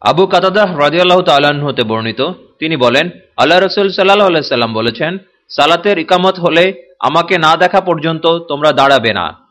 আবু কাতাদাহ রাজিয়াল্লাহ তাল্লাহ্ন হতে বর্ণিত, তিনি বলেন আল্লাহ রসুল সাল্লাহ সাল্লাম বলেছেন, সালাতের ইকামত হলে আমাকে না দেখা পর্যন্ত তোমরা দাঁড়াবে না।